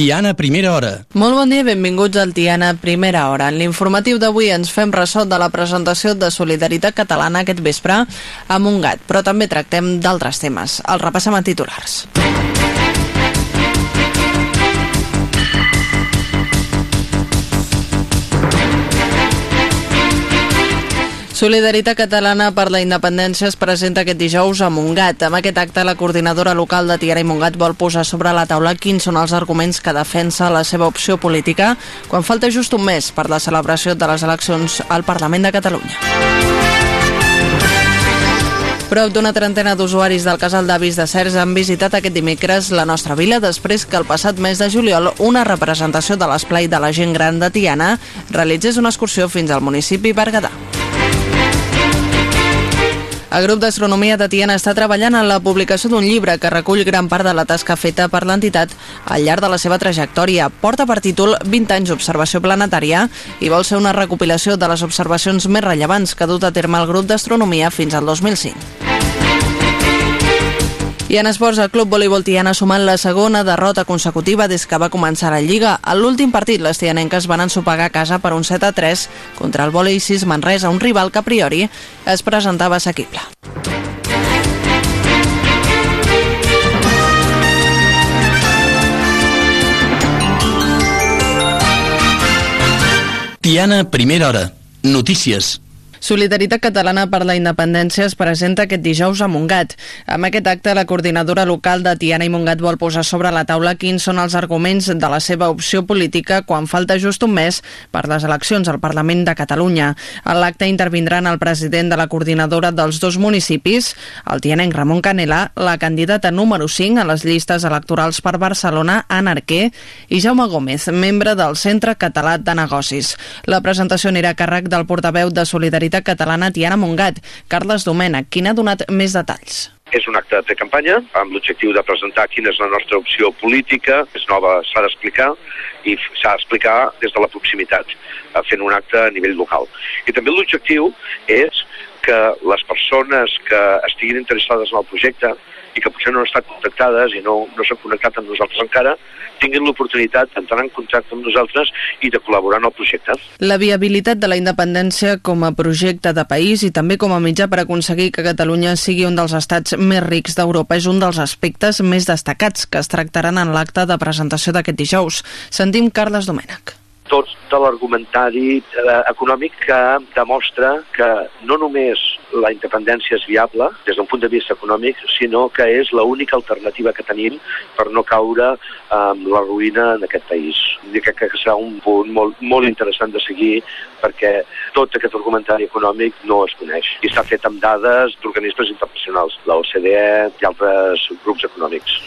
Tiana, primera hora. Molt bon dia, benvinguts al Tiana, primera hora. En l'informatiu d'avui ens fem ressò de la presentació de Solidaritat Catalana aquest vespre a Montgat, però també tractem d'altres temes. El repassem a titulars. Solidaritat Catalana per la Independència es presenta aquest dijous a Montgat. Amb aquest acte, la coordinadora local de Tiana i Montgat vol posar sobre la taula quins són els arguments que defensa la seva opció política quan falta just un mes per la celebració de les eleccions al Parlament de Catalunya. Prop d'una trentena d'usuaris del casal d'avis de Cers han visitat aquest dimecres la nostra vila després que el passat mes de juliol una representació de l'esplai de la gent gran de Tiana realitzés una excursió fins al municipi Berguedà. El grup d'astronomia de Tiana està treballant en la publicació d'un llibre que recull gran part de la tasca feta per l'entitat al llarg de la seva trajectòria. Porta per títol 20 anys d'observació planetària i vol ser una recopilació de les observacions més rellevants que ha dut a terme el grup d'astronomia fins al 2005. I en esports, el Club Voleibol Tiana ha sumat la segona derrota consecutiva des que va començar la Lliga. A l'últim partit, les tianenques van ensopegar a casa per un 7 a 3 contra el Volei 6 Manresa, un rival que a priori es presentava assequible. Tiana, primera hora. Notícies. Solidaritat Catalana per la Independència es presenta aquest dijous a Montgat. Amb aquest acte, la coordinadora local de Tiana i Montgat vol posar sobre la taula quins són els arguments de la seva opció política quan falta just un mes per les eleccions al Parlament de Catalunya. A l'acte intervindran el president de la coordinadora dels dos municipis, el tianenc Ramon Canela, la candidata número 5 a les llistes electorals per Barcelona, Anna Arquer, i Jaume Gómez, membre del Centre Català de Negocis. La presentació anirà a càrrec del portaveu de Solidaritat Solidaritat Catalana Tiana Montgat. Carles Domènech, qui n'ha donat més detalls? És un acte de campanya amb l'objectiu de presentar quina és la nostra opció política. És nova, s'ha d'explicar i s'ha d'explicar des de la proximitat, eh, fent un acte a nivell local. I també l'objectiu és que les persones que estiguin interessades en el projecte i que potser no han estat contactades i no, no s'han connectat amb nosaltres encara, tinguin l'oportunitat d'entrar en contacte amb nosaltres i de col·laborar en el projecte. La viabilitat de la independència com a projecte de país i també com a mitjà per aconseguir que Catalunya sigui un dels estats més rics d'Europa és un dels aspectes més destacats que es tractaran en l'acte de presentació d'aquest dijous. Sentim Carles Domènech tot de l'argumentari eh, econòmic que demostra que no només la independència és viable des d'un punt de vista econòmic, sinó que és l'única alternativa que tenim per no caure amb la ruïna en aquest país. I crec que serà un punt molt, molt interessant de seguir perquè tot aquest argumentari econòmic no es coneix i està fet amb dades d'organismes internacionals, l'OCDE i altres grups econòmics.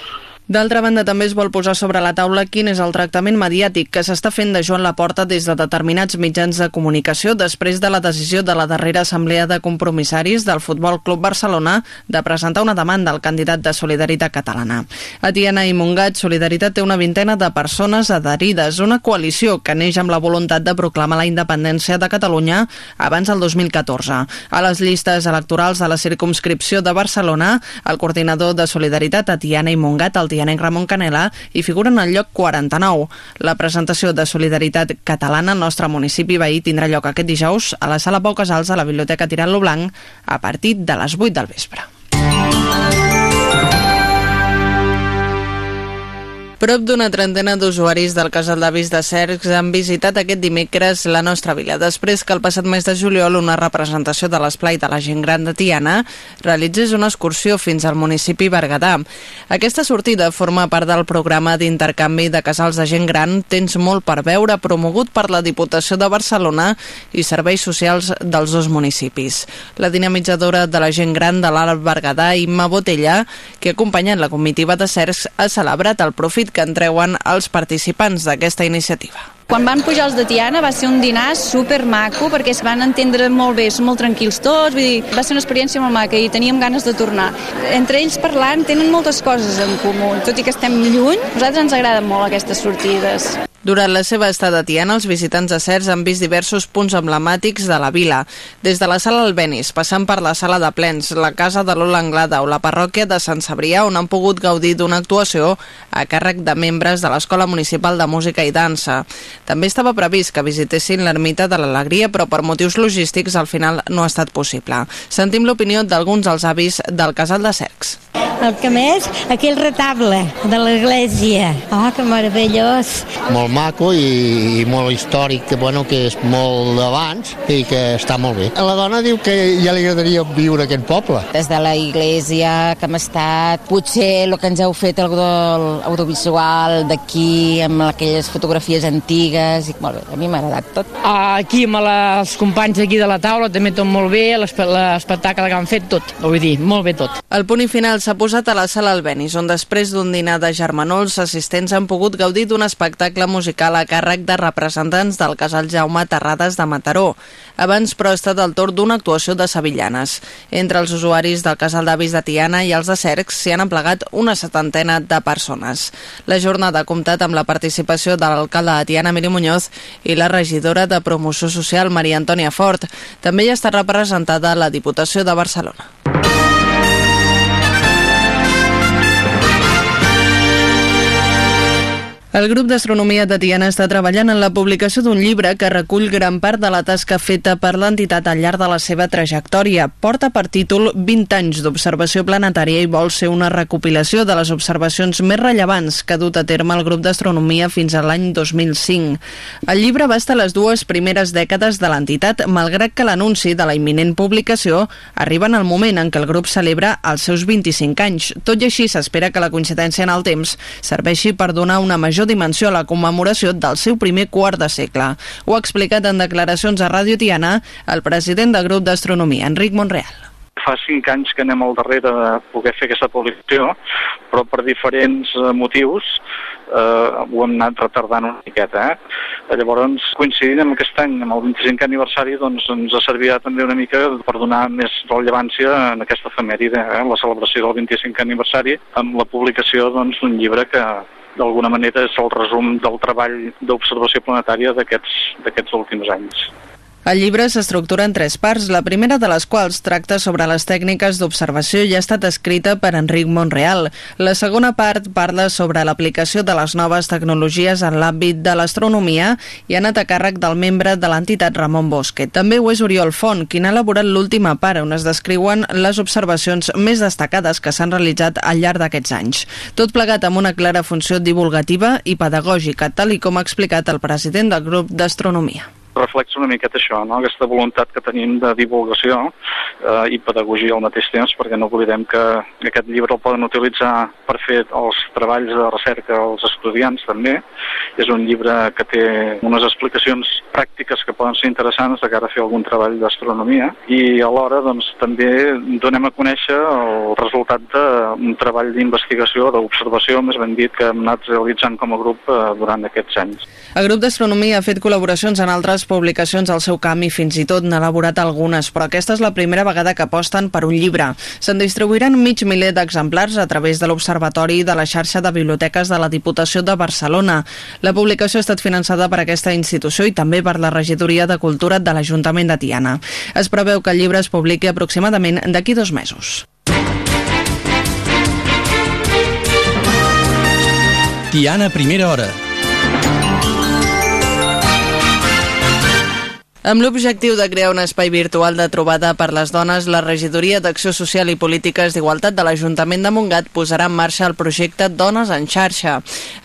D'altra banda, també es vol posar sobre la taula quin és el tractament mediàtic que s'està fent de Joan Laporta des de determinats mitjans de comunicació després de la decisió de la darrera assemblea de compromissaris del Futbol Club Barcelona de presentar una demanda al candidat de Solidaritat Catalana. A Tiana i Montgat, Solidaritat té una vintena de persones adherides, una coalició que neix amb la voluntat de proclamar la independència de Catalunya abans del 2014. A les llistes electorals de la circumscripció de Barcelona, el coordinador de Solidaritat a Tiana i Montgat, el tianenc Ramon Canela i figuren al lloc 49. La presentació de Solidaritat Catalana al nostre municipi veí tindrà lloc aquest dijous a la Sala Pau Casals de la Biblioteca Tirant-lo Blanc a partir de les 8 del vespre. Prop d'una trentena d'usuaris del casal d'avis de Cercs han visitat aquest dimecres la nostra vila, després que el passat mes de juliol una representació de l'esplai de la gent gran de Tiana realitzés una excursió fins al municipi Berguedà. Aquesta sortida forma part del programa d'intercanvi de casals de gent gran Tens molt per veure, promogut per la Diputació de Barcelona i Serveis Socials dels dos municipis. La dinamitzadora de la gent gran de l'Alt Berguedà, Imma Botella, que ha acompanyat la comitiva de Cercs, ha celebrat el profit que en treuen els participants d'aquesta iniciativa. Quan van pujar els de Tiana va ser un dinar super maco perquè es van entendre molt bé, són molt tranquils tots, vull dir, va ser una experiència molt maca i teníem ganes de tornar. Entre ells parlant tenen moltes coses en comú, tot i que estem lluny, a nosaltres ens agraden molt aquestes sortides. Durant la seva estada a Tiana, els visitants de Cercs han vist diversos punts emblemàtics de la vila, des de la sala Albenis, passant per la sala de plens, la casa de l'Ola Anglada o la parròquia de Sant Sabrià, on han pogut gaudir d'una actuació a càrrec de membres de l'Escola Municipal de Música i Dansa. També estava previst que visitessin l'ermita de l'Alegria, però per motius logístics al final no ha estat possible. Sentim l'opinió d'alguns dels avis del casal de Cercs. El que més, aquell retable de l'església. Oh, que meravellós. Molt maco i, i molt històric, que, bueno, que és molt d'abans i que està molt bé. La dona diu que ja li agradaria viure a aquest poble. Des de la iglesia que hem estat, potser el que ens heu fet el audiovisual d'aquí, amb aquelles fotografies antigues, i molt bé, a mi m'ha agradat tot. Aquí amb els companys aquí de la taula també tot molt bé, l'espectacle que han fet tot, vull dir, molt bé tot. El punt i final s'ha posat a la sala Albenis, on després d'un dinar de germanols, assistents han pogut gaudir d'un espectacle musical a càrrec de representants del casal Jaume Terrades de Mataró. Abans, però, ha estat el torn d'una actuació de sevillanes. Entre els usuaris del casal d'avis de Tiana i els de Cercs s'hi han emplegat una setantena de persones. La jornada ha comptat amb la participació de l'alcalde de Tiana, Emili Muñoz, i la regidora de Promoció Social, Maria Antònia Fort. També hi està representada la Diputació de Barcelona. El grup d'astronomia de Tiana està treballant en la publicació d'un llibre que recull gran part de la tasca feta per l'entitat al llarg de la seva trajectòria. Porta per títol 20 anys d'observació planetària i vol ser una recopilació de les observacions més rellevants que ha dut a terme el grup d'astronomia fins a l'any 2005. El llibre estar les dues primeres dècades de l'entitat, malgrat que l'anunci de la imminent publicació arriba en el moment en què el grup celebra els seus 25 anys. Tot i així, s'espera que la coincidència en el temps serveixi per donar una major major dimensió a la commemoració del seu primer quart de segle. Ho ha explicat en declaracions a Ràdio Tiana el president del grup d'astronomia, Enric Monreal fa cinc anys que anem al darrere de poder fer aquesta publicació, però per diferents eh, motius eh, ho hem anat retardant una miqueta. Eh? Llavors, coincidint amb aquest any, amb el 25 aniversari, doncs ens ha servit també una mica per donar més rellevància en aquesta efemèride, eh? la celebració del 25 aniversari, amb la publicació doncs, d'un doncs, llibre que, d'alguna manera és el resum del treball d'observació planetària d'aquests últims anys. El llibre s'estructura en tres parts, la primera de les quals tracta sobre les tècniques d'observació i ha estat escrita per Enric Monreal. La segona part parla sobre l'aplicació de les noves tecnologies en l'àmbit de l'astronomia i ha anat a càrrec del membre de l'entitat Ramon Bosque. També ho és Oriol Font, qui n'ha elaborat l'última part, on es descriuen les observacions més destacades que s'han realitzat al llarg d'aquests anys. Tot plegat amb una clara funció divulgativa i pedagògica, tal i com ha explicat el president del grup d'astronomia reflexa una miqueta això, no? aquesta voluntat que tenim de divulgació eh, i pedagogia al mateix temps, perquè no oblidem que aquest llibre el poden utilitzar per fer els treballs de recerca als estudiants també. És un llibre que té unes explicacions pràctiques que poden ser interessants de cara a fer algun treball d'astronomia i alhora doncs, també donem a conèixer el resultat d'un treball d'investigació, d'observació, més ben dit, que hem anat realitzant com a grup eh, durant aquests anys. El grup d'astronomia ha fet col·laboracions en altres publicacions al seu camp i fins i tot n'ha elaborat algunes, però aquesta és la primera vegada que aposten per un llibre. Se'n distribuiran mig miler d'exemplars a través de l'Observatori de la xarxa de biblioteques de la Diputació de Barcelona. La publicació ha estat finançada per aquesta institució i també per la Regidoria de Cultura de l'Ajuntament de Tiana. Es preveu que el llibre es publiqui aproximadament d'aquí dos mesos. Tiana, primera hora Amb l'objectiu de crear un espai virtual de trobada per les dones, la Regidoria d'Acció Social i Polítiques d'Igualtat de l'Ajuntament de Montgat posarà en marxa el projecte Dones en xarxa.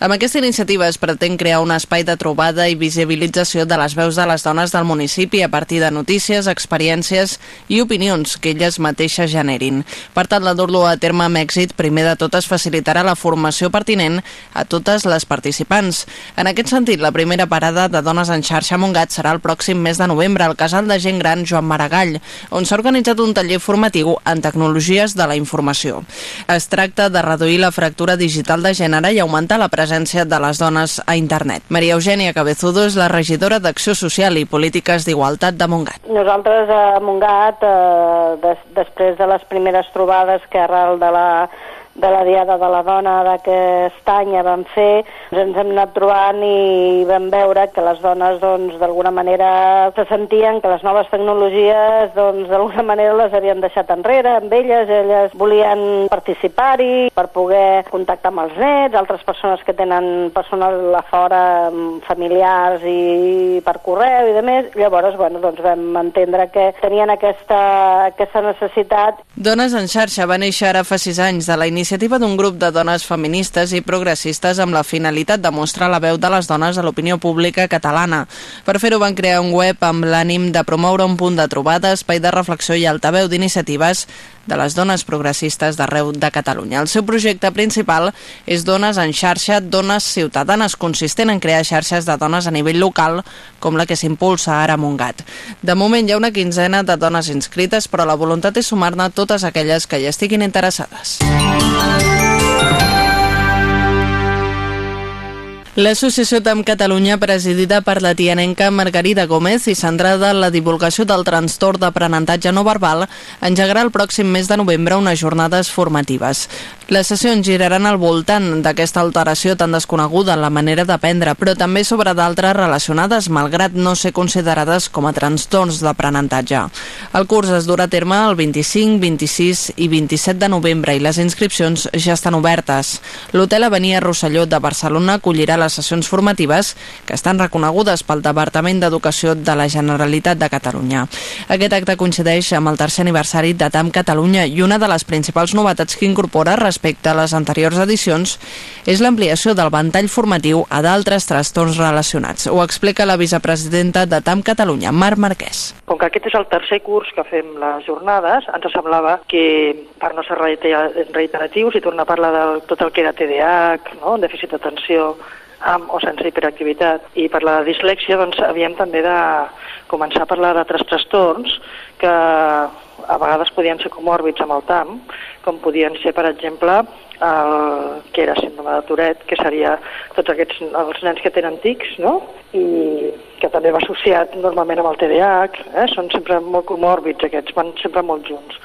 Amb aquesta iniciativa es pretén crear un espai de trobada i visibilització de les veus de les dones del municipi a partir de notícies, experiències i opinions que elles mateixes generin. Per tant, la dur-lo a terme amb èxit, primer de tot es facilitarà la formació pertinent a totes les participants. En aquest sentit, la primera parada de Dones en xarxa a Montgat serà el pròxim mes de novembre al Casal de Gent Gran Joan Maragall, on s'ha organitzat un taller formatiu en tecnologies de la informació. Es tracta de reduir la fractura digital de gènere i augmentar la presència de les dones a internet. Maria Eugènia Cabezudo és la regidora d'Acció Social i Polítiques d'Igualtat de Montgat. Nosaltres a Montgat, eh, des, després de les primeres trobades que arrel de la de la Diada de la Dona d'aquest any ja vam fer, ens hem anat trobant i vam veure que les dones doncs d'alguna manera se sentien que les noves tecnologies doncs d'alguna manera les havien deixat enrere amb elles, elles volien participar-hi per poder contactar amb els nets, altres persones que tenen personal a fora, familiars i per correu i de més, llavors bueno, doncs vam entendre que tenien aquesta, aquesta necessitat. Dones en xarxa va néixer ara fa sis anys de la iniciativa d'un grup de dones feministes i progressistes amb la finalitat de mostrar la veu de les dones a l'opinió pública catalana. Per fer-ho van crear un web amb l'ànim de promoure un punt de trobada, espai de reflexió i altaveu d'iniciatives de les dones progressistes d'arreu de Catalunya. El seu projecte principal és Dones en xarxa, Dones Ciutadanes, consistent en crear xarxes de dones a nivell local, com la que s'impulsa ara a Montgat. De moment hi ha una quinzena de dones inscrites, però la voluntat és sumar-ne totes aquelles que hi estiguin interessades. L'associació TAM Catalunya, presidida per la tianenca Margarida Gómez i centrada en la divulgació del trastorn d'aprenentatge no verbal, engegarà el pròxim mes de novembre unes jornades formatives. Les sessions giraran al voltant d'aquesta alteració tan desconeguda en la manera d'aprendre, però també sobre d'altres relacionades, malgrat no ser considerades com a trastorns d'aprenentatge. El curs es durà a terme el 25, 26 i 27 de novembre i les inscripcions ja estan obertes. L'Hotel Avenida Rosselló de Barcelona acollirà les sessions formatives que estan reconegudes pel Departament d'Educació de la Generalitat de Catalunya. Aquest acte coincideix amb el tercer aniversari de TAM Catalunya i una de les principals novetats que incorpora respecte a les anteriors edicions és l'ampliació del ventall formatiu a d'altres trastorns relacionats. Ho explica la vicepresidenta de TAM Catalunya, Marc Marquès. Com que aquest és el tercer curs que fem les jornades, ens semblava que, per no ser reiteratius i tornar a parlar de tot el que era TDAH, no? dèficit d'atenció, amb o sense hiperactivitat. I per la dislèxia doncs, havíem també de començar a parlar d'altres trastorns que a vegades podien ser comòrbits amb el TAM, com podien ser, per exemple, el que era síndrome de Tourette, que seria tots aquests els nens que tenen tics, no? I que també va associat normalment amb el TDAH, eh? són sempre molt comòrbits aquests, van sempre molt junts.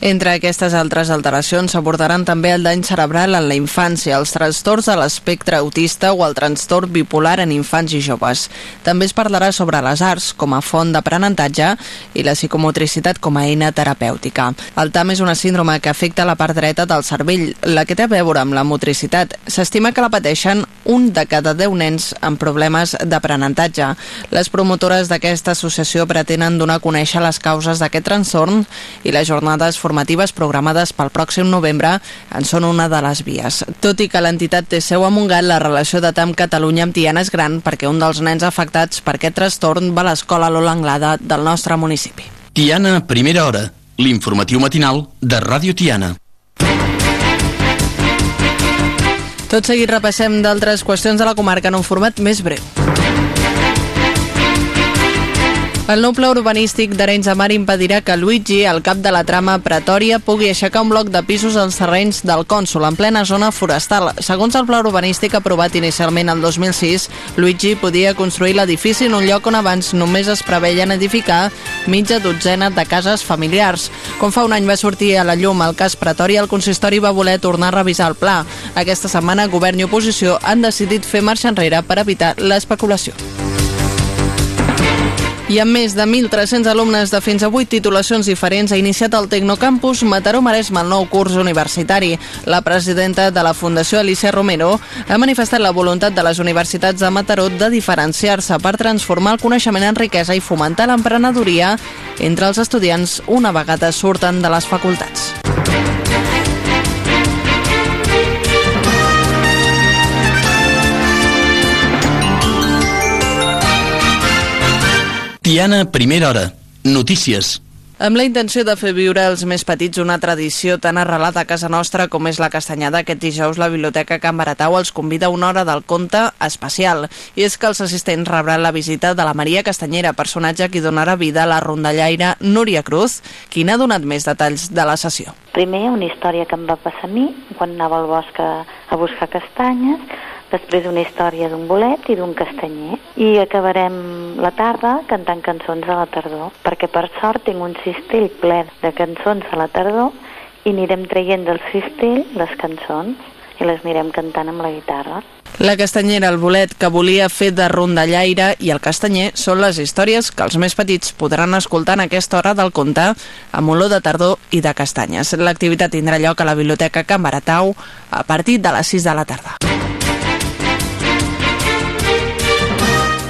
Entre aquestes altres alteracions s'abordaran també el dany cerebral en la infància, els trastorns de l'espectre autista o el trastorn bipolar en infants i joves. També es parlarà sobre les arts com a font d'aprenentatge i la psicomotricitat com a eina terapèutica. El TAM és una síndrome que afecta la part dreta del cervell, la que té a veure amb la motricitat. S'estima que la pateixen un de cada deu nens amb problemes d'aprenentatge. Les promotores d'aquesta associació pretenen donar a conèixer les causes d'aquest trastorn i les jornades formatives programades pel pròxim novembre en són una de les vies. Tot i que l'entitat té seu a Montgat, la relació de TAM Catalunya amb Tiana és gran perquè un dels nens afectats per aquest trastorn va a l'escola Lola Anglada del nostre municipi. Tiana, primera hora. L'informatiu matinal de Ràdio Tiana. Tot seguit repassem d'altres qüestions de la comarca en un format més breu. El nou pla urbanístic d'Arenys de Mar impedirà que Luigi, el cap de la trama Pretòria, pugui aixecar un bloc de pisos als terrenys del cònsul en plena zona forestal. Segons el pla urbanístic aprovat inicialment el 2006, Luigi podia construir l'edifici en un lloc on abans només es preveien edificar mitja dotzena de cases familiars. Com fa un any va sortir a la llum el cas Pretòria, el consistori va voler tornar a revisar el pla. Aquesta setmana, govern i oposició han decidit fer marxa enrere per evitar l'especulació. I amb més de 1.300 alumnes de fins a 8 titulacions diferents ha iniciat el Tecnocampus Mataró Maresme el nou curs universitari. La presidenta de la Fundació Alicia Romero ha manifestat la voluntat de les universitats de Mataró de diferenciar-se per transformar el coneixement en riquesa i fomentar l'emprenedoria entre els estudiants una vegada surten de les facultats. Tiana, primera hora. Notícies. Amb la intenció de fer viure als més petits una tradició tan arrelada a casa nostra com és la castanyada, aquest dijous la Biblioteca Can Baratau els convida a una hora del conte especial. I és que els assistents rebran la visita de la Maria Castanyera, personatge qui donarà vida a la rondallaire Núria Cruz, qui n'ha donat més detalls de la sessió. Primer, una història que em va passar a mi quan anava al bosc a, a buscar castanyes, després una història d'un bolet i d'un castanyer. I acabarem la tarda cantant cançons de la tardor, perquè per sort tinc un cistell ple de cançons de la tardor i anirem traient del cistell les cançons i les anirem cantant amb la guitarra. La castanyera, el bolet que volia fer de rondallaire i el castanyer són les històries que els més petits podran escoltar en aquesta hora del contar amb olor de tardor i de castanyes. L'activitat tindrà lloc a la Biblioteca Can Baratau a partir de les 6 de la tarda.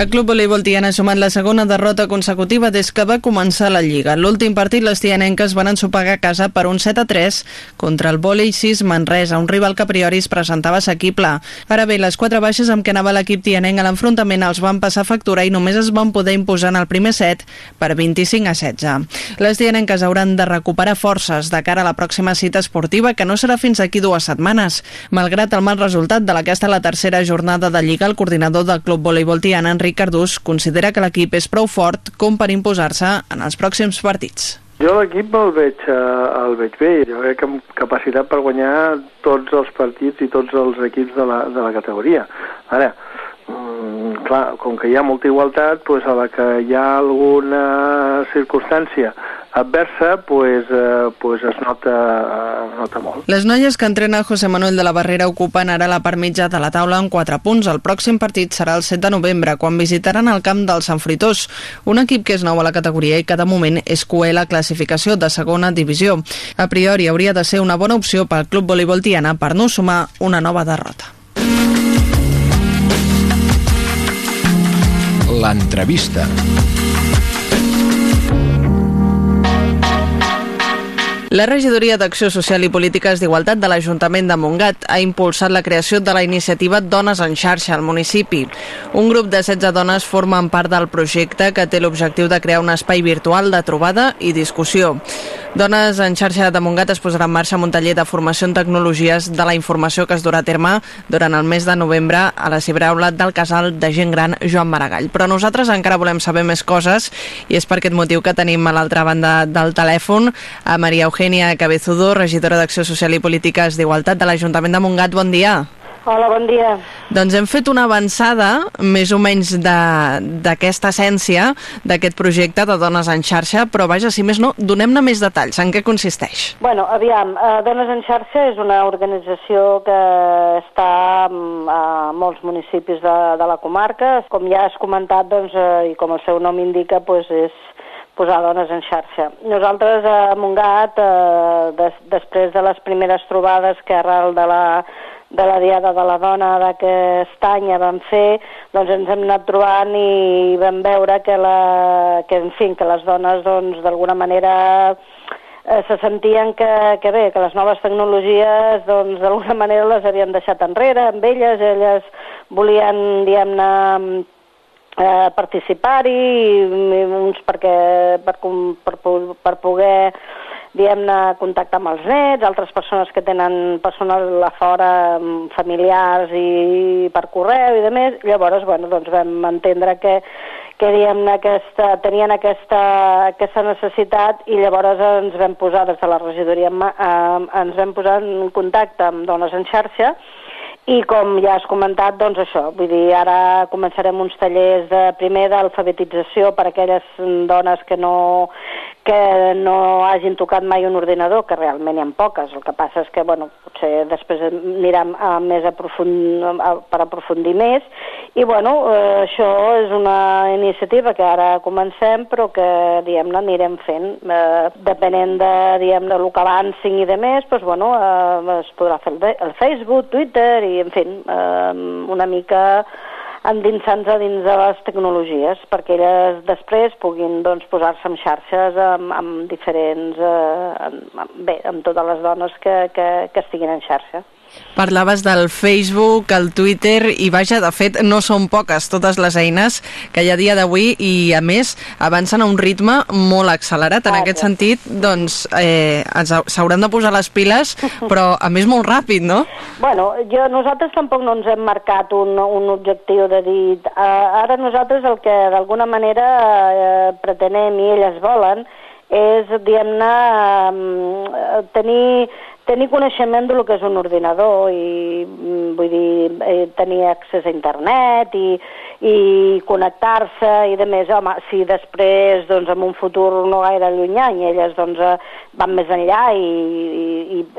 El Club Voleibol Tiana ha sumat la segona derrota consecutiva des que va començar la Lliga. L'últim partit les tianenques van ensopegar a casa per un 7 a 3 contra el Volei 6 Manresa, un rival que a priori es presentava assequible. Ara bé, les quatre baixes amb què anava l'equip tianenc a l'enfrontament els van passar factura i només es van poder imposar en el primer set per 25 a 16. Les tianenques hauran de recuperar forces de cara a la pròxima cita esportiva que no serà fins aquí dues setmanes. Malgrat el mal resultat de la que estat la tercera jornada de Lliga, el coordinador del Club Voleibol Tiana, Enric Cardús, considera que l'equip és prou fort com per imposar-se en els pròxims partits. Jo l'equip el veig, eh, el veig bé, jo crec que amb capacitat per guanyar tots els partits i tots els equips de la, de la categoria. Ara, mm, clar, com que hi ha molta igualtat, doncs a la que hi ha alguna circumstància adversa, pues, eh, pues es nota, es nota molt. Les noies que entrena José Manuel de la Barrera ocupen ara la part mitja de la taula amb 4 punts. El pròxim partit serà el 7 de novembre, quan visitaran el camp del Sant Fritós, un equip que és nou a la categoria i que de moment és coer la classificació de segona divisió. A priori hauria de ser una bona opció pel Club Voleibol Tiana per no sumar una nova derrota. L'entrevista. La regidoria d'Acció Social i Polítiques d'Igualtat de l'Ajuntament de Montgat ha impulsat la creació de la iniciativa Dones en xarxa al municipi. Un grup de 16 dones formen part del projecte que té l'objectiu de crear un espai virtual de trobada i discussió. Dones en xarxa de Montgat es posarà en marxa un taller de formació en tecnologies de la informació que es durà a terme durant el mes de novembre a la cibraula del casal de gent gran Joan Maragall. Però nosaltres encara volem saber més coses i és per aquest motiu que tenim a l'altra banda del telèfon a Maria Eugènia Cabezudo, regidora d'Acció Social i Polítiques d'Igualtat de l'Ajuntament de Montgat. Bon dia. Hola, bon dia. Doncs hem fet una avançada, més o menys, d'aquesta essència d'aquest projecte de Dones en xarxa, però vaja, si més no, donem-ne més detalls. En què consisteix? Bueno, aviam, eh, Dones en xarxa és una organització que està mm, a molts municipis de, de la comarca. Com ja has comentat, doncs, eh, i com el seu nom indica, doncs és posar dones en xarxa. Nosaltres a Montgat, eh, des, després de les primeres trobades que arrel de la de la Diada de la Dona d'aquest any ja vam fer, doncs ens hem anat trobant i vam veure que, la, que en fi, que les dones doncs d'alguna manera eh, se sentien que, que bé, que les noves tecnologies doncs d'alguna manera les havien deixat enrere amb elles, elles volien, diguem-ne, eh, participar-hi, uns perquè per, per, per poder diguem-ne, contactar amb els nets, altres persones que tenen personal a fora, familiars i per correu i de més. Llavors, bueno, doncs vam entendre que que diguem aquesta, tenien aquesta, aquesta necessitat i llavors ens vam posar des de la regidoria, eh, ens vam posar en contacte amb Dones en xarxa i com ja has comentat, doncs això, vull dir, ara començarem uns tallers de primer d'alfabetització per a aquelles dones que no, que no hagin tocat mai un ordinador, que realment hi ha poques. El que passa és que, bueno, potser després anirem a més aprofund, a, per aprofundir més. I, bueno, eh, això és una iniciativa que ara comencem, però que, diguem-ne, anirem fent. Eh, depenent de, diguem de lo que avancin i de més, doncs, bueno, eh, es podrà fer el, el Facebook, Twitter i, en fi, eh, una mica endinsant se dins de les tecnologies perquè elles després puguin doncs, posar-se en xarxes amb, amb diferents, eh, amb, bé, amb totes les dones que, que, que estiguin en xarxa. Parlaves del Facebook, el Twitter i vaja, de fet, no són poques totes les eines que hi ha dia d'avui i a més avancen a un ritme molt accelerat. En aquest sentit, doncs, eh, s'hauran de posar les piles, però a més molt ràpid, no? Bueno, jo, nosaltres tampoc no ens hem marcat un, un objectiu de dir... Uh, ara nosaltres el que d'alguna manera uh, pretenem i elles volen és, diguem-ne, eh, tenir tenir coneixement del que és un ordinador i mm, vull dir, eh, tenir accés a internet i, i connectar-se i de més, home, si després doncs en un futur no gaire llunyà i elles doncs eh, van més enllà i, i,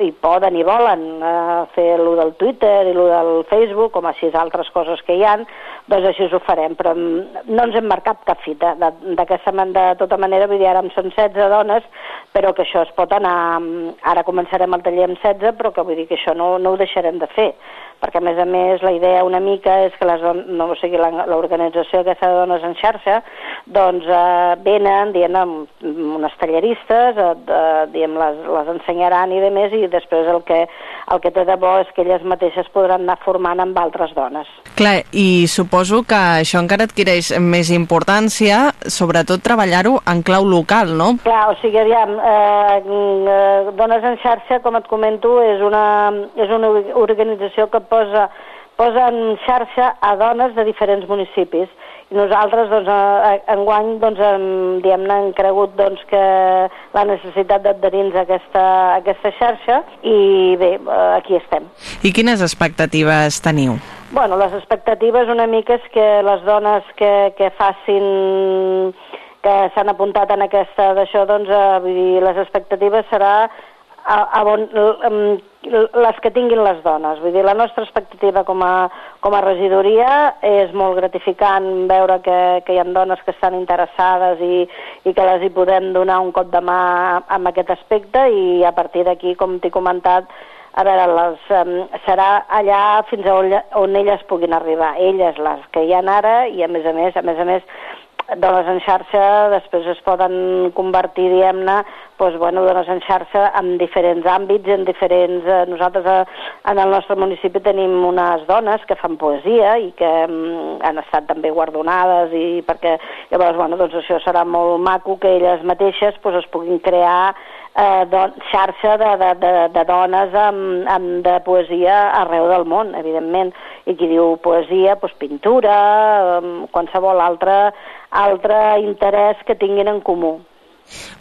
i poden i volen eh, fer lo del Twitter i lo del Facebook, com així altres coses que hi han, doncs així ho farem, però mm, no ens hem marcat cap fita. D'aquesta de tota manera, vull dir, ara en són 16 dones, però que això es pot anar... Mm, ara començarem el taller amb 16, però que vull dir que això no, no ho deixarem de fer perquè a més a més la idea una mica és que les dones, no, o sigui, l'organització aquesta de dones en xarxa doncs eh, venen, dient, unes talleristes, eh, eh, diem, les, les ensenyaran i de més i després el que, el que té de bo és que elles mateixes podran anar formant amb altres dones. Clar, i suposo que això encara adquireix més importància, sobretot treballar-ho en clau local, no? Clar, o sigui, aviam, eh, eh Dones en xarxa, com et comento, és una, és una organització que posa, posa en xarxa a dones de diferents municipis. I nosaltres, doncs, enguany, doncs, diguem-ne, hem cregut doncs, que la necessitat d'adherir-nos a aquesta, a aquesta xarxa i bé, aquí estem. I quines expectatives teniu? Bueno, les expectatives una mica és que les dones que, que facin que s'han apuntat en aquesta d'això, doncs, eh, vull dir, les expectatives serà a, a bon, les que tinguin les dones. Vull dir, la nostra expectativa com a, com a regidoria és molt gratificant veure que, que hi ha dones que estan interessades i, i que les hi podem donar un cop de mà amb aquest aspecte i a partir d'aquí, com t'he comentat, a veure, les, um, serà allà fins a on, on elles puguin arribar, elles, les que hi ha ara, i a més a més, a més a més, dones en xarxa després es poden convertir, diguem-ne, doncs, bueno, dones en xarxa en diferents àmbits, en diferents... Eh, nosaltres a, eh, en el nostre municipi tenim unes dones que fan poesia i que mm, han estat també guardonades i perquè llavors, bueno, doncs això serà molt maco que elles mateixes doncs, es puguin crear eh, don, xarxa de, de, de, de dones amb, amb, de poesia arreu del món, evidentment. I qui diu poesia, doncs pintura, eh, qualsevol altre altre interès que tinguin en comú.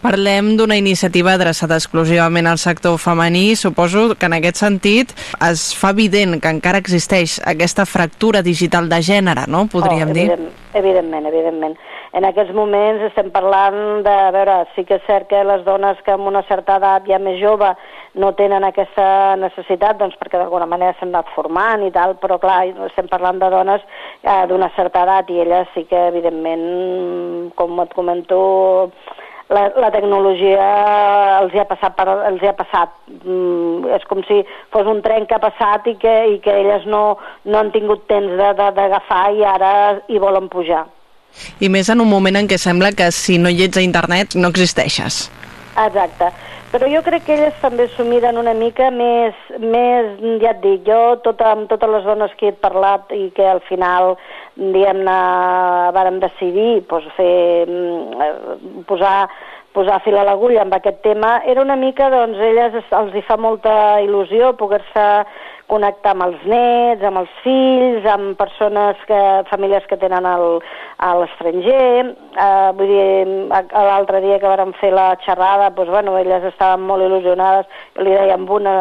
Parlem d'una iniciativa adreçada exclusivament al sector femení. Suposo que en aquest sentit es fa evident que encara existeix aquesta fractura digital de gènere, no? Podríem oh, evident, dir? Evidentment, evidentment. En aquests moments estem parlant de, a veure, sí que és cert que les dones que amb una certa edat ja més jove no tenen aquesta necessitat, doncs perquè d'alguna manera s'han anat formant i tal, però clar, estem parlant de dones eh, d'una certa edat i elles sí que evidentment, com et comento, la, la tecnologia els hi ha passat, per, els hi ha passat. Mm, és com si fos un tren que ha passat i que, i que elles no, no han tingut temps d'agafar i ara hi volen pujar. I més en un moment en què sembla que si no hi ets a internet no existeixes. Exacte. Però jo crec que elles també s'ho miren una mica més, més, ja et dic, jo tota, amb totes les dones que he parlat i que al final, diguem-ne, vàrem decidir pues, fer, mm, posar posar fil a l'agulla amb aquest tema, era una mica, doncs, elles els hi fa molta il·lusió poder-se connectar amb els nets, amb els fills, amb persones que, famílies que tenen el, a l'estranger. Eh, vull dir, l'altre dia que vàrem fer la xerrada, doncs, bueno, elles estaven molt il·lusionades. Jo li deia amb una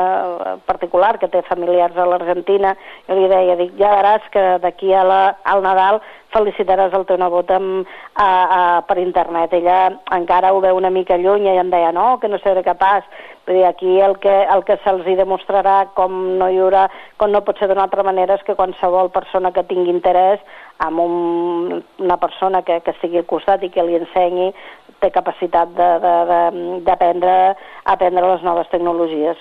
particular que té familiars a l'Argentina, jo li deia, dic, ja veràs que d'aquí al Nadal felicitaràs el teu nebot amb, a, a, per internet. Ella encara ho veu una mica lluny i em deia, no, que no seré capaç. Vull dir, aquí el que, el que se'ls demostrarà com no hi haurà, com no pot ser d'una altra manera és que qualsevol persona que tingui interès amb un, una persona que, que estigui al costat i que li ensenyi té capacitat d'aprendre aprendre les noves tecnologies.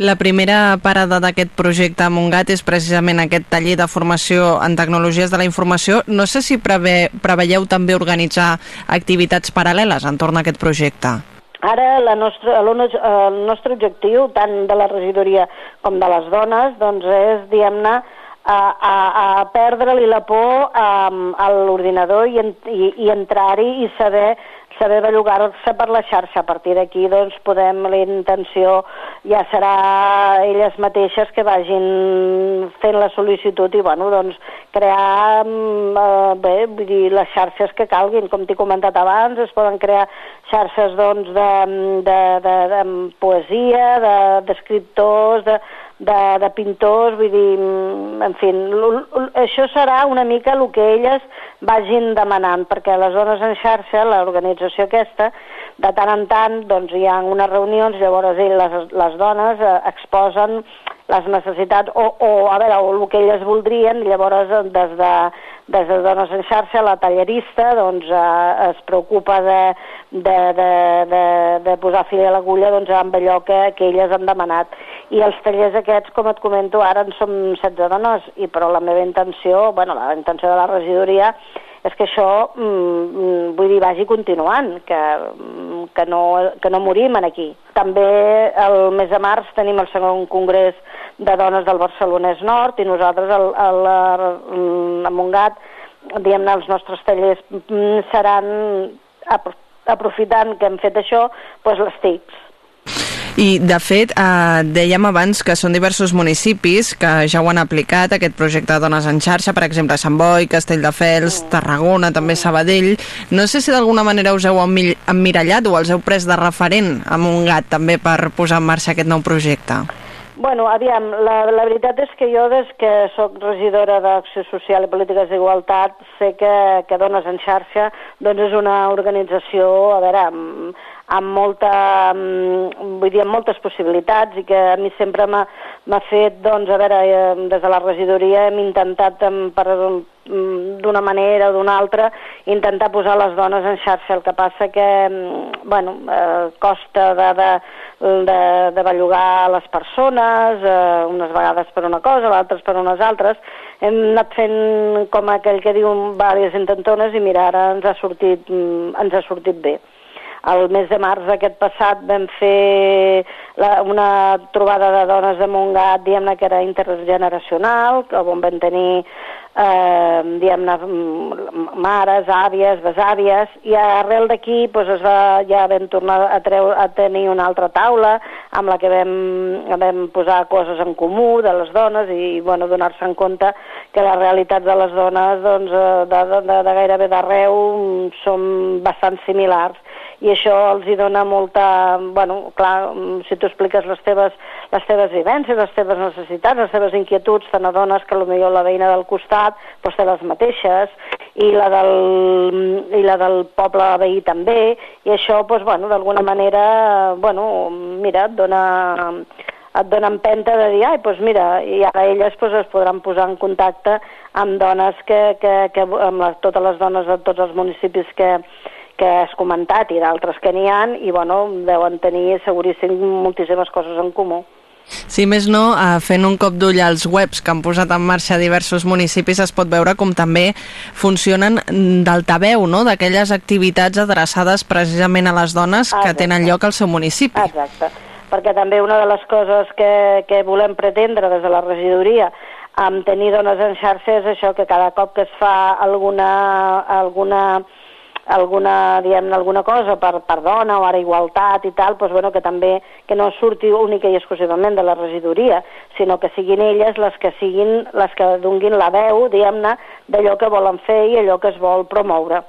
La primera parada d'aquest projecte a Montgat és precisament aquest taller de formació en tecnologies de la informació. No sé si preve, preveieu també organitzar activitats paral·leles entorn a aquest projecte. Ara la nostra, el nostre objectiu, tant de la regidoria com de les dones, doncs és, diguem-ne, a, a, a perdre-li la por a, a l'ordinador i, i, i entrar-hi i saber saber bellugar-se per la xarxa. A partir d'aquí, doncs, podem, la intenció ja serà elles mateixes que vagin fent la sol·licitud i, bueno, doncs, crear, mm, eh, bé, vull dir, les xarxes que calguin, com t'he comentat abans, es poden crear xarxes, doncs, de, de, de, de poesia, d'escriptors, de, de, de pintors, vull dir, mm, en fi, això serà una mica el que elles vagin demanant, perquè les dones en xarxa, l'organització aquesta, de tant en tant doncs, hi ha unes reunions, llavors les, les dones eh, exposen les necessitats o, o, a veure, o el que elles voldrien, llavors des de, des de Dones en xarxa, la tallerista doncs, eh, es preocupa de, de, de, de, de posar fil a l'agulla doncs, amb allò que, que elles han demanat. I els tallers aquests, com et comento, ara en som 16 dones, i però la meva intenció, bueno, la intenció de la regidoria és que això, mm, mm, vull dir, vagi continuant, que, mm, que, no, que no morim aquí. També el mes de març tenim el segon congrés de dones del Barcelonès Nord i nosaltres al, al, a Montgat, diguem-ne, els nostres tallers seran, aprofitant que hem fet això, doncs les TICs i, de fet, eh, dèiem abans que són diversos municipis que ja ho han aplicat, aquest projecte de Dones en xarxa, per exemple, Sant Boi, Castelldefels, Tarragona, també Sabadell. No sé si d'alguna manera us heu emmirallat o els heu pres de referent a Montgat també per posar en marxa aquest nou projecte. Bueno, aviam, la, la veritat és que jo des que sóc regidora d'Acció Social i Polítiques d'Igualtat sé que, que Dones en xarxa doncs és una organització, a veure, amb, amb molta, vull dir, amb moltes possibilitats i que a mi sempre m'ha fet, doncs, a veure, eh, des de la regidoria hem intentat per d'una manera o d'una altra intentar posar les dones en xarxa, el que passa que, bueno, eh, costa de, de, de, de bellugar les persones, eh, unes vegades per una cosa, altres per unes altres, hem anat fent com aquell que diu diverses intentones i mira, ara ens ha sortit, ens ha sortit bé. El mes de març aquest passat vam fer la, una trobada de dones de Montgat, diguem-ne que era intergeneracional, on vam tenir eh, diguem-ne, mares, àvies, besàvies, i arrel d'aquí doncs, es va, ja vam tornar a, treu, a tenir una altra taula amb la que vam, vam posar coses en comú de les dones i bueno, donar-se en compte que les realitats de les dones doncs, eh, de, de, de, de gairebé d'arreu són bastant similars i això els hi dona molta... Bueno, clar, si tu expliques les teves, les teves vivències, les teves necessitats, les teves inquietuds, te n'adones que potser la veïna del costat doncs té les mateixes i la del, i la del poble veí també, i això, doncs, bueno, d'alguna manera, bueno, mira, et dona et dona empenta de dir, ai, doncs mira, i ara elles doncs, es podran posar en contacte amb dones que, que, que amb la, totes les dones de tots els municipis que, que has comentat i d'altres que n'hi han i bueno, deuen tenir seguríssim moltíssimes coses en comú. Si més no, eh, fent un cop d'ull als webs que han posat en marxa diversos municipis es pot veure com també funcionen d'altaveu, no?, d'aquelles activitats adreçades precisament a les dones Exacte. que tenen lloc al seu municipi. Exacte, perquè també una de les coses que, que volem pretendre des de la regidoria amb tenir dones en xarxa és això, que cada cop que es fa alguna, alguna alguna, diguem alguna cosa per, per dona o ara igualtat i tal, doncs, bueno, que també que no surti única i exclusivament de la regidoria, sinó que siguin elles les que siguin les que donguin la veu, diguem-ne, d'allò que volen fer i allò que es vol promoure.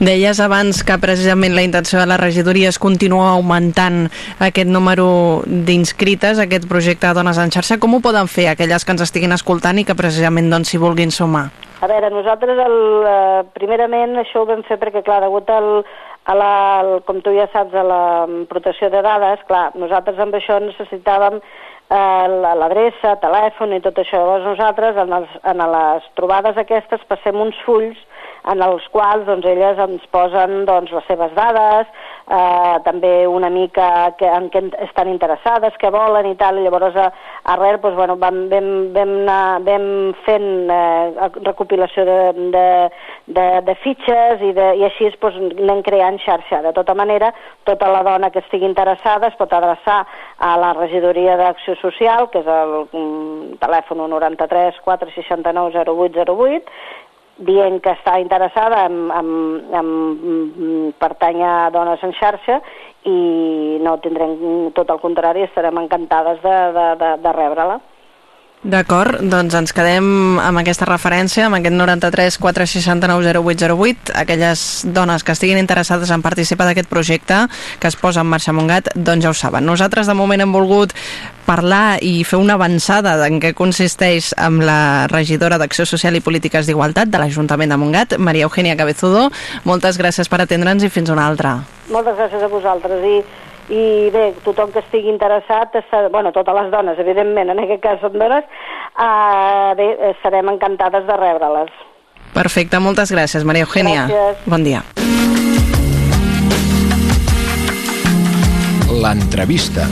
Deies abans que precisament la intenció de la regidoria és continuar augmentant aquest número d'inscrites, aquest projecte de Dones en xarxa. Com ho poden fer aquelles que ens estiguin escoltant i que precisament doncs, vulguin sumar? A veure, nosaltres, el, eh, primerament, això ho vam fer perquè, clar, degut al, a la, el, com tu ja saps, a la protecció de dades, clar, nosaltres amb això necessitàvem eh, l'adreça, telèfon i tot això. Llavors nosaltres, en, els, en les trobades aquestes, passem uns fulls en els quals doncs, elles ens posen doncs, les seves dades, eh, també una mica que, en què estan interessades, què volen i tal, i llavors a, arrel doncs, bueno, vam, vam, vam, anar, vam fent eh, recopilació de, de, de, de fitxes i, de, i així doncs, anem creant xarxa. De tota manera, tota la dona que estigui interessada es pot adreçar a la regidoria d'Acció Social, que és el mm, telèfon 93 469 0808, dient que està interessada en, en, en, pertany a Dones en xarxa i no tindrem tot el contrari, estarem encantades de, de, de, de rebre-la. D'acord, doncs ens quedem amb aquesta referència, amb aquest 93 469 0808. Aquelles dones que estiguin interessades en participar d'aquest projecte que es posa en marxa Montgat, doncs ja ho saben. Nosaltres de moment hem volgut parlar i fer una avançada en què consisteix amb la regidora d'Acció Social i Polítiques d'Igualtat de l'Ajuntament de Montgat, Maria Eugènia Cabezudo. Moltes gràcies per atendre'ns i fins una altra. Moltes gràcies a vosaltres i i bé, tothom que estigui interessat, està, bueno, totes les dones, evidentment, en aquest cas són dones, eh, bé, estarem encantades de rebre-les. Perfecte, moltes gràcies, Maria Eugènia. Gràcies. Bon dia. L'entrevista.